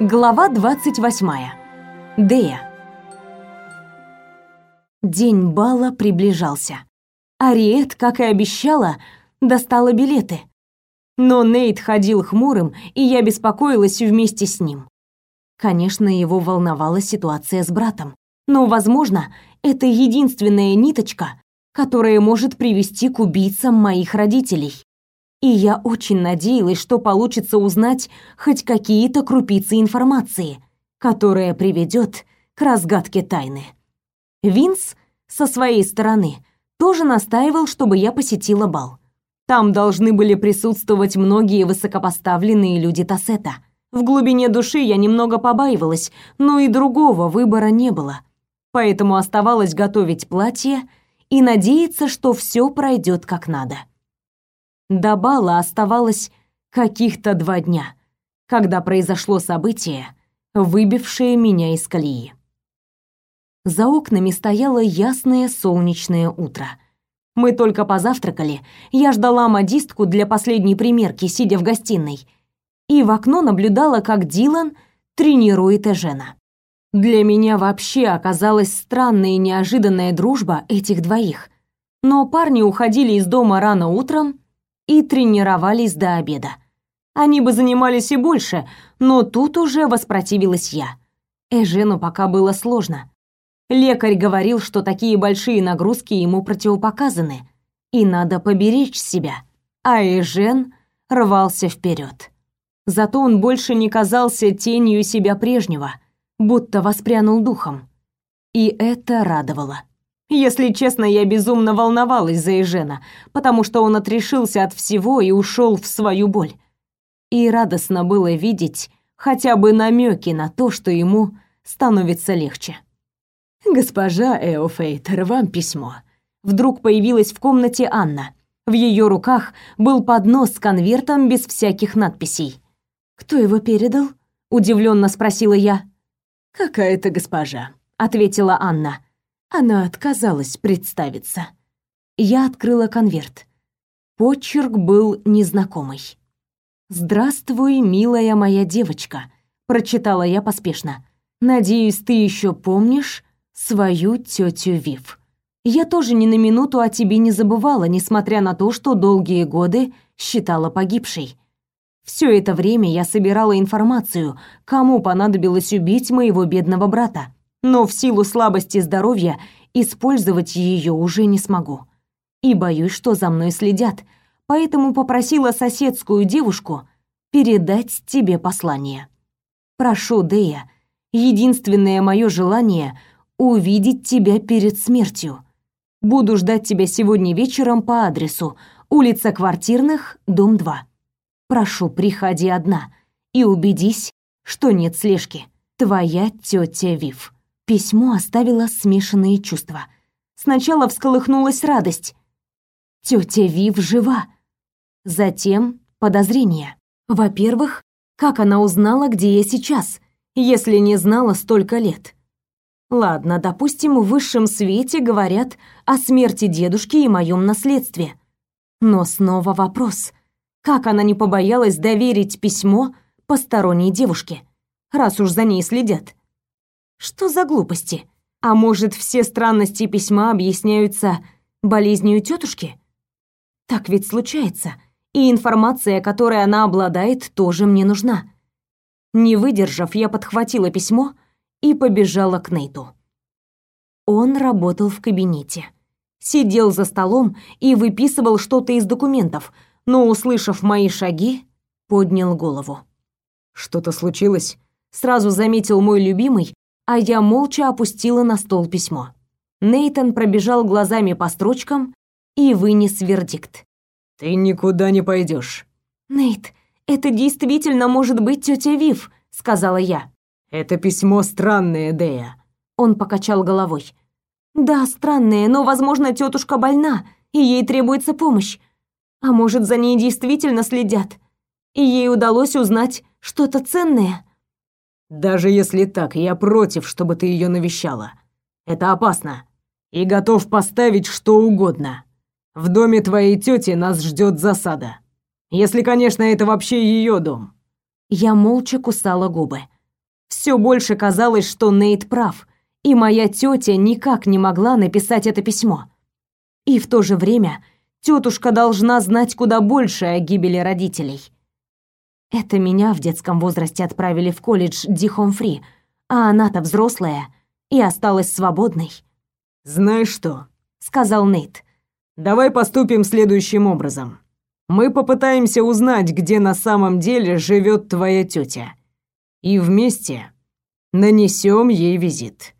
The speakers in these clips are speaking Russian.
Глава 28. Дея. День бала приближался. Ариет, как и обещала, достала билеты. Но Нейт ходил хмурым, и я беспокоилась вместе с ним. Конечно, его волновала ситуация с братом, но, возможно, это единственная ниточка, которая может привести к убийцам моих родителей и я очень надеялась, что получится узнать хоть какие-то крупицы информации, которая приведет к разгадке тайны. Винс со своей стороны тоже настаивал, чтобы я посетила бал. Там должны были присутствовать многие высокопоставленные люди Тассета. В глубине души я немного побаивалась, но и другого выбора не было. Поэтому оставалось готовить платье и надеяться, что все пройдет как надо. До бала оставалось каких-то два дня, когда произошло событие, выбившее меня из колеи. За окнами стояло ясное солнечное утро. Мы только позавтракали, я ждала модистку для последней примерки, сидя в гостиной, и в окно наблюдала, как Дилан тренирует Эжена. Для меня вообще оказалась странная и неожиданная дружба этих двоих. Но парни уходили из дома рано утром, и тренировались до обеда. Они бы занимались и больше, но тут уже воспротивилась я. Эжену пока было сложно. Лекарь говорил, что такие большие нагрузки ему противопоказаны, и надо поберечь себя. А Эжен рвался вперед. Зато он больше не казался тенью себя прежнего, будто воспрянул духом. И это радовало. Если честно, я безумно волновалась за Эжена, потому что он отрешился от всего и ушел в свою боль. И радостно было видеть хотя бы намеки на то, что ему становится легче. «Госпожа Эофейтер, вам письмо». Вдруг появилась в комнате Анна. В ее руках был поднос с конвертом без всяких надписей. «Кто его передал?» — удивленно спросила я. «Какая-то госпожа», — ответила Анна. Она отказалась представиться. Я открыла конверт. Почерк был незнакомый. «Здравствуй, милая моя девочка», — прочитала я поспешно. «Надеюсь, ты еще помнишь свою тетю Вив. Я тоже ни на минуту о тебе не забывала, несмотря на то, что долгие годы считала погибшей. Все это время я собирала информацию, кому понадобилось убить моего бедного брата но в силу слабости здоровья использовать ее уже не смогу. И боюсь, что за мной следят, поэтому попросила соседскую девушку передать тебе послание. Прошу, Дея, единственное мое желание увидеть тебя перед смертью. Буду ждать тебя сегодня вечером по адресу улица Квартирных, дом 2. Прошу, приходи одна и убедись, что нет слежки. Твоя тетя Вив. Письмо оставило смешанные чувства. Сначала всколыхнулась радость. Тетя Вив жива. Затем подозрение. Во-первых, как она узнала, где я сейчас, если не знала столько лет? Ладно, допустим, в высшем свете говорят о смерти дедушки и моем наследстве. Но снова вопрос. Как она не побоялась доверить письмо посторонней девушке, раз уж за ней следят? Что за глупости? А может, все странности письма объясняются болезнью тетушки? Так ведь случается. И информация, которой она обладает, тоже мне нужна. Не выдержав, я подхватила письмо и побежала к Нейту. Он работал в кабинете. Сидел за столом и выписывал что-то из документов, но, услышав мои шаги, поднял голову. «Что-то случилось?» Сразу заметил мой любимый а я молча опустила на стол письмо. Нейтон пробежал глазами по строчкам и вынес вердикт. «Ты никуда не пойдешь. «Нейт, это действительно может быть тетя Вив», — сказала я. «Это письмо странное, Дея». Он покачал головой. «Да, странное, но, возможно, тетушка больна, и ей требуется помощь. А может, за ней действительно следят, и ей удалось узнать что-то ценное». Даже если так, я против, чтобы ты ее навещала. Это опасно. И готов поставить что угодно. В доме твоей тети нас ждет засада. Если, конечно, это вообще ее дом. Я молча кусала губы. Все больше казалось, что Нейт прав, и моя тетя никак не могла написать это письмо. И в то же время тетушка должна знать куда больше о гибели родителей. Это меня в детском возрасте отправили в колледж Дихомфри, а она-то взрослая и осталась свободной. «Знаешь что?» — сказал Нейт. «Давай поступим следующим образом. Мы попытаемся узнать, где на самом деле живет твоя тетя, и вместе нанесем ей визит.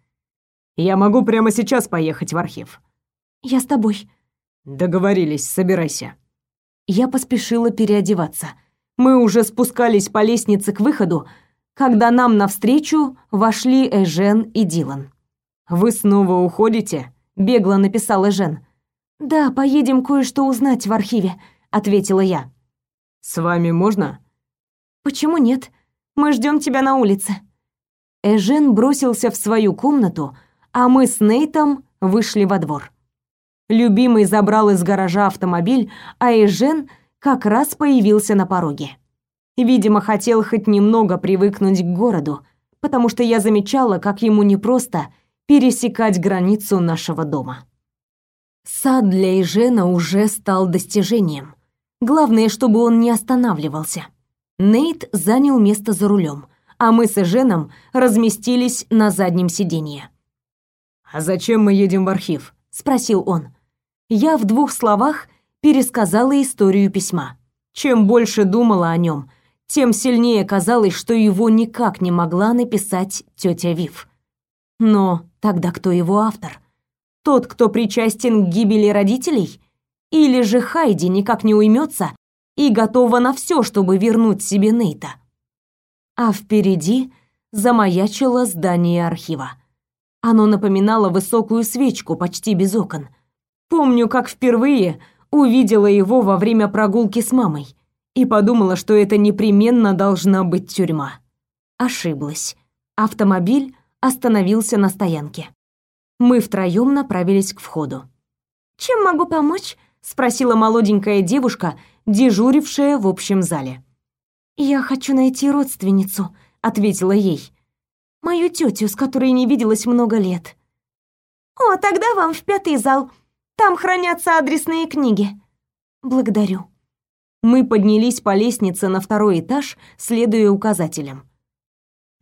Я могу прямо сейчас поехать в архив». «Я с тобой». «Договорились, собирайся». Я поспешила переодеваться — мы уже спускались по лестнице к выходу, когда нам навстречу вошли Эжен и Дилан. «Вы снова уходите?» — бегло написала Эжен. «Да, поедем кое-что узнать в архиве», — ответила я. «С вами можно?» «Почему нет? Мы ждем тебя на улице». Эжен бросился в свою комнату, а мы с Нейтом вышли во двор. Любимый забрал из гаража автомобиль, а Эжен как раз появился на пороге. Видимо, хотел хоть немного привыкнуть к городу, потому что я замечала, как ему непросто пересекать границу нашего дома. Сад для Ижена уже стал достижением. Главное, чтобы он не останавливался. Нейт занял место за рулем, а мы с Эженом разместились на заднем сиденье. «А зачем мы едем в архив?» — спросил он. Я в двух словах пересказала историю письма. Чем больше думала о нем, тем сильнее казалось, что его никак не могла написать тетя Вив. Но тогда кто его автор? Тот, кто причастен к гибели родителей? Или же Хайди никак не уймется и готова на все, чтобы вернуть себе Нейта? А впереди замаячило здание архива. Оно напоминало высокую свечку почти без окон. Помню, как впервые увидела его во время прогулки с мамой и подумала, что это непременно должна быть тюрьма. Ошиблась. Автомобиль остановился на стоянке. Мы втроем направились к входу. «Чем могу помочь?» — спросила молоденькая девушка, дежурившая в общем зале. «Я хочу найти родственницу», — ответила ей. «Мою тетю, с которой не виделась много лет». «О, тогда вам в пятый зал. Там хранятся адресные книги. Благодарю. Мы поднялись по лестнице на второй этаж, следуя указателям.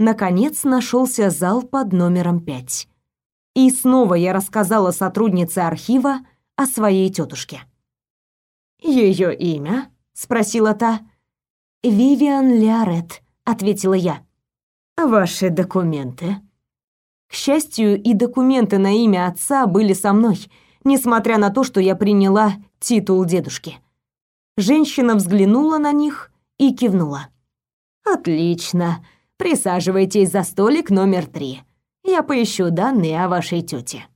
Наконец нашелся зал под номером пять. И снова я рассказала сотруднице архива о своей тетушке. Ее имя? спросила та. Вивиан Лиарет, ответила я. Ваши документы? К счастью, и документы на имя отца были со мной несмотря на то, что я приняла титул дедушки. Женщина взглянула на них и кивнула. «Отлично. Присаживайтесь за столик номер три. Я поищу данные о вашей тете».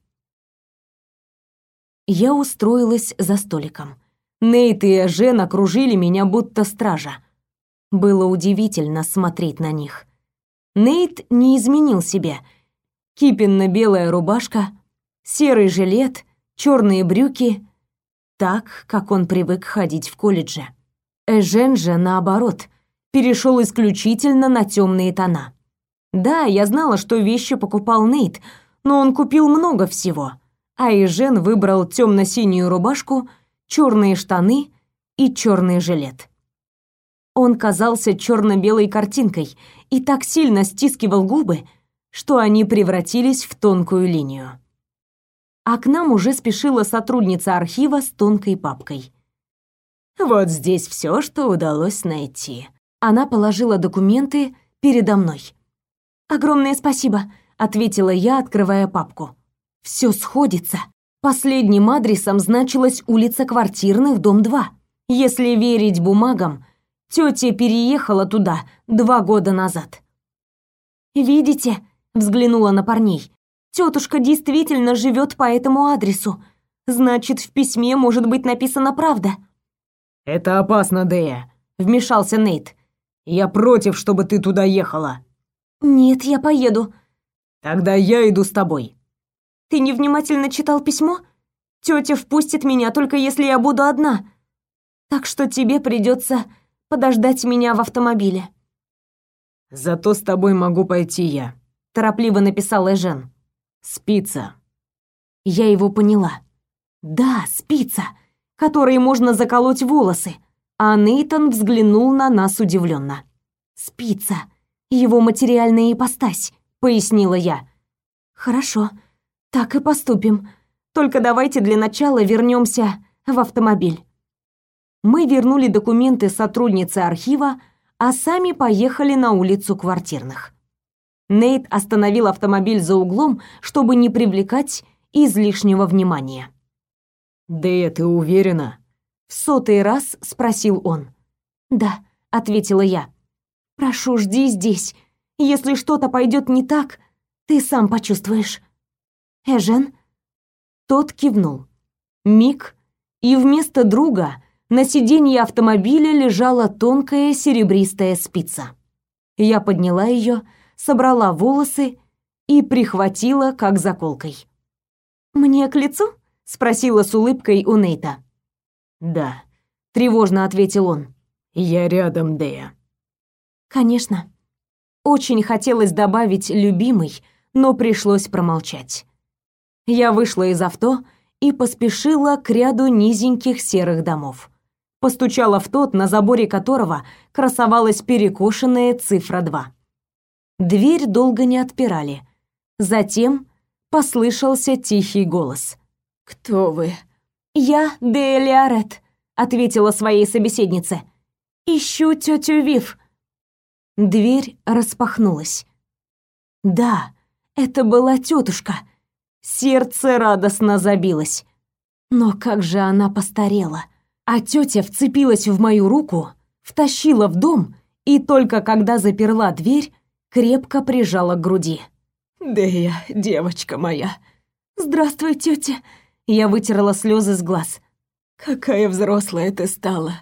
Я устроилась за столиком. Нейт и Жен окружили меня будто стража. Было удивительно смотреть на них. Нейт не изменил себе. Кипенно-белая рубашка, серый жилет — черные брюки, так, как он привык ходить в колледже. Эжен же, наоборот, перешел исключительно на темные тона. Да, я знала, что вещи покупал Нейт, но он купил много всего, а Эжен выбрал темно-синюю рубашку, черные штаны и черный жилет. Он казался черно-белой картинкой и так сильно стискивал губы, что они превратились в тонкую линию а к нам уже спешила сотрудница архива с тонкой папкой. «Вот здесь все, что удалось найти». Она положила документы передо мной. «Огромное спасибо», — ответила я, открывая папку. «Все сходится. Последним адресом значилась улица Квартирных, дом 2. Если верить бумагам, тетя переехала туда два года назад». «Видите?» — взглянула на парней. Тетушка действительно живет по этому адресу. Значит, в письме может быть написана правда. Это опасно, Дэя, вмешался Нейт. Я против, чтобы ты туда ехала. Нет, я поеду. Тогда я иду с тобой. Ты невнимательно читал письмо? Тетя впустит меня только если я буду одна. Так что тебе придется подождать меня в автомобиле. Зато с тобой могу пойти я, торопливо написал Эжен. Спица. Я его поняла. Да, спица, которой можно заколоть волосы. А Нейтон взглянул на нас удивленно. Спица, его материальная ипостась, пояснила я. Хорошо, так и поступим. Только давайте для начала вернемся в автомобиль. Мы вернули документы сотруднице архива, а сами поехали на улицу квартирных. Нейт остановил автомобиль за углом, чтобы не привлекать излишнего внимания. «Дэя, ты уверена?» В сотый раз спросил он. «Да», — ответила я. «Прошу, жди здесь. Если что-то пойдет не так, ты сам почувствуешь». «Эжен?» Тот кивнул. Миг, и вместо друга на сиденье автомобиля лежала тонкая серебристая спица. Я подняла ее, собрала волосы и прихватила как заколкой. «Мне к лицу?» — спросила с улыбкой у Нейта. «Да», — тревожно ответил он. «Я рядом, Дея». «Конечно». Очень хотелось добавить «любимый», но пришлось промолчать. Я вышла из авто и поспешила к ряду низеньких серых домов. Постучала в тот, на заборе которого красовалась перекошенная цифра 2. Дверь долго не отпирали. Затем послышался тихий голос. «Кто вы?» «Я Делиарет», — ответила своей собеседнице. «Ищу тетю Вив». Дверь распахнулась. Да, это была тетушка. Сердце радостно забилось. Но как же она постарела. А тетя вцепилась в мою руку, втащила в дом и только когда заперла дверь, крепко прижала к груди. «Дея, девочка моя». «Здравствуй, тетя». Я вытерла слезы с глаз. «Какая взрослая ты стала.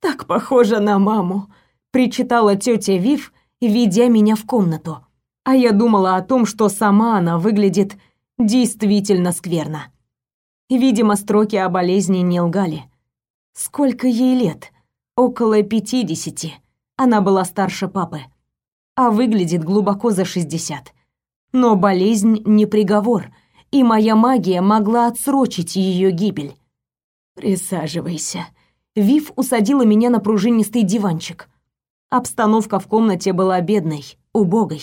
Так похожа на маму», — причитала тетя Вив, ведя меня в комнату. А я думала о том, что сама она выглядит действительно скверно. Видимо, строки о болезни не лгали. Сколько ей лет? Около пятидесяти. Она была старше папы. А выглядит глубоко за шестьдесят. Но болезнь не приговор, и моя магия могла отсрочить ее гибель. «Присаживайся». Вив усадила меня на пружинистый диванчик. Обстановка в комнате была бедной, убогой.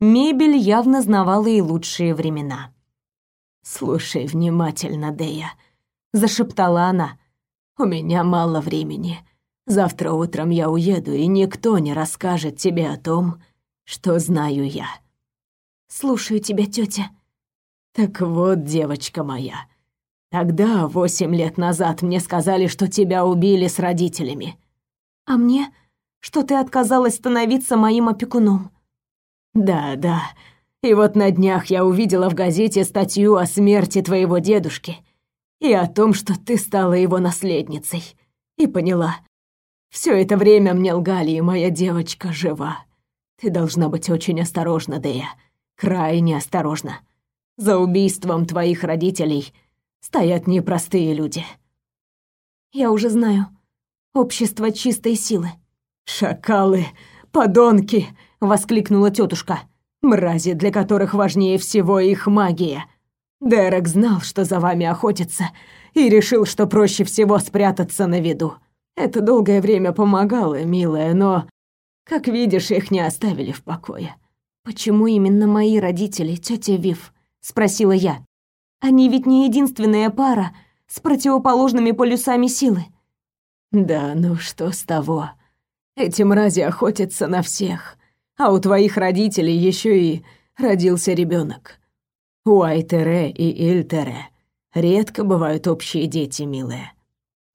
Мебель явно знавала и лучшие времена. «Слушай внимательно, Дея», — зашептала она. «У меня мало времени. Завтра утром я уеду, и никто не расскажет тебе о том, что знаю я». «Слушаю тебя, тетя». «Так вот, девочка моя, тогда, восемь лет назад, мне сказали, что тебя убили с родителями». «А мне, что ты отказалась становиться моим опекуном». «Да, да, и вот на днях я увидела в газете статью о смерти твоего дедушки и о том, что ты стала его наследницей. И поняла. Все это время мне лгали, и моя девочка жива. Ты должна быть очень осторожна, Дея. Крайне осторожна. За убийством твоих родителей стоят непростые люди. Я уже знаю. Общество чистой силы. Шакалы, подонки, воскликнула тетушка. Мрази, для которых важнее всего их магия. Дерек знал, что за вами охотятся, и решил, что проще всего спрятаться на виду. Это долгое время помогало, милая, но, как видишь, их не оставили в покое. Почему именно мои родители, тетя Вив? спросила я. Они ведь не единственная пара с противоположными полюсами силы. Да, ну что с того? Эти мрази охотятся на всех а у твоих родителей еще и родился ребенок. У Айтере и Ильтере редко бывают общие дети, милая.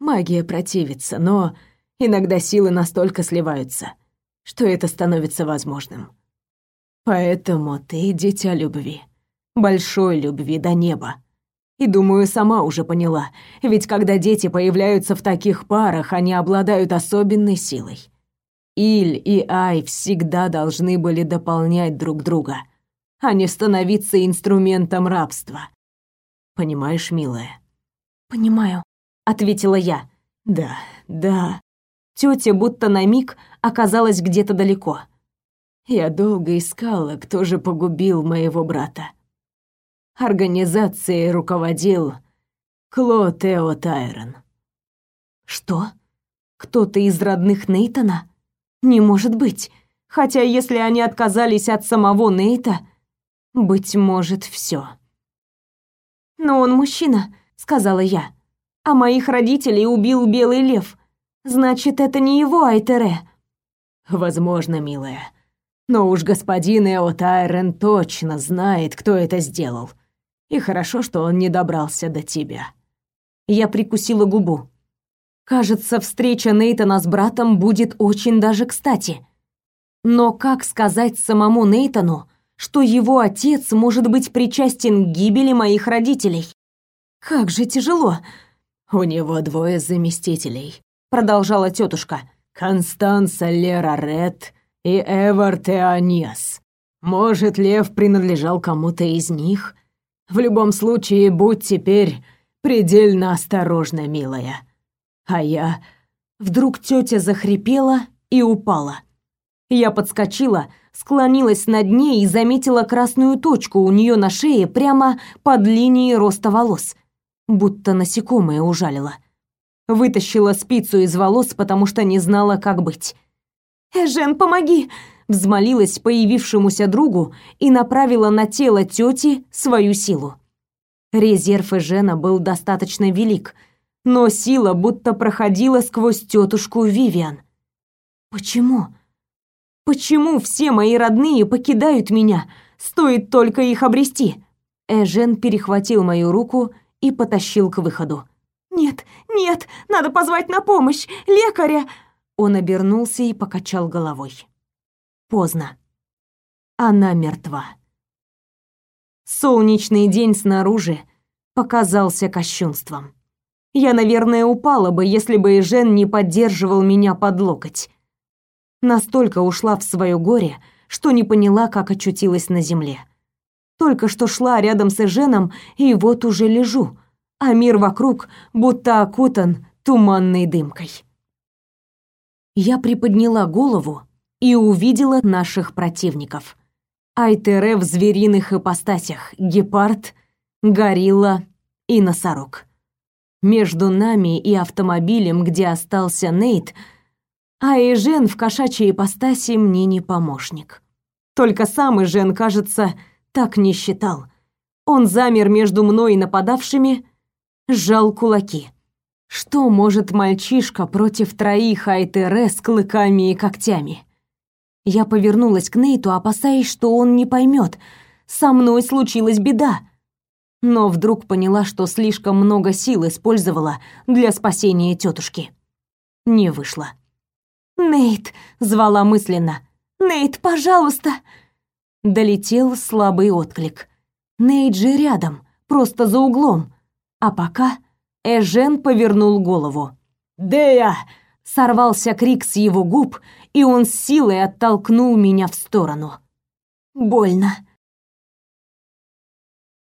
Магия противится, но иногда силы настолько сливаются, что это становится возможным. Поэтому ты дитя любви, большой любви до неба. И думаю, сама уже поняла, ведь когда дети появляются в таких парах, они обладают особенной силой. Иль и Ай всегда должны были дополнять друг друга, а не становиться инструментом рабства. Понимаешь, милая? Понимаю, ответила я. Да, да. Тётя будто на миг оказалась где-то далеко. Я долго искала, кто же погубил моего брата. Организацией руководил Кло Тео Тайрон. Что? Кто-то из родных Нейтона? Не может быть. Хотя если они отказались от самого Нейта, быть может, все. Но он мужчина, сказала я. А моих родителей убил белый лев. Значит, это не его Айтере. Возможно, милая. Но уж господин Эо точно знает, кто это сделал. И хорошо, что он не добрался до тебя. Я прикусила губу. Кажется, встреча Нейтана с братом будет очень даже кстати. Но как сказать самому Нейтану, что его отец может быть причастен к гибели моих родителей? Как же тяжело. У него двое заместителей, продолжала тетушка. Констанса Лера Ред и Эвар Теониас. Может, Лев принадлежал кому-то из них? В любом случае, будь теперь предельно осторожна, милая. А я... Вдруг тетя захрипела и упала. Я подскочила, склонилась над ней и заметила красную точку у нее на шее прямо под линией роста волос, будто насекомое ужалило. Вытащила спицу из волос, потому что не знала, как быть. «Эжен, помоги!» взмолилась появившемуся другу и направила на тело тети свою силу. Резерв Эжена был достаточно велик, но сила будто проходила сквозь тетушку Вивиан. Почему? Почему все мои родные покидают меня, стоит только их обрести? Эжен перехватил мою руку и потащил к выходу. «Нет, нет, надо позвать на помощь! Лекаря!» Он обернулся и покачал головой. Поздно. Она мертва. Солнечный день снаружи показался кощунством. Я, наверное, упала бы, если бы Эжен не поддерживал меня под локоть. Настолько ушла в свое горе, что не поняла, как очутилась на земле. Только что шла рядом с Эженом, и вот уже лежу, а мир вокруг будто окутан туманной дымкой. Я приподняла голову и увидела наших противников. Айтере в звериных ипостасях, гепард, горилла и носорог. Между нами и автомобилем, где остался Нейт, а Эжен в кошачьей ипостаси мне не помощник. Только сам Эжен, кажется, так не считал. Он замер между мной и нападавшими, сжал кулаки. Что может мальчишка против троих Айтере с клыками и когтями? Я повернулась к Нейту, опасаясь, что он не поймет. Со мной случилась беда. Но вдруг поняла, что слишком много сил использовала для спасения тетушки. Не вышло. «Нейт!» — звала мысленно. «Нейт, пожалуйста!» Долетел слабый отклик. Нейт же рядом, просто за углом. А пока Эжен повернул голову. «Дея!» — сорвался крик с его губ, и он с силой оттолкнул меня в сторону. Больно.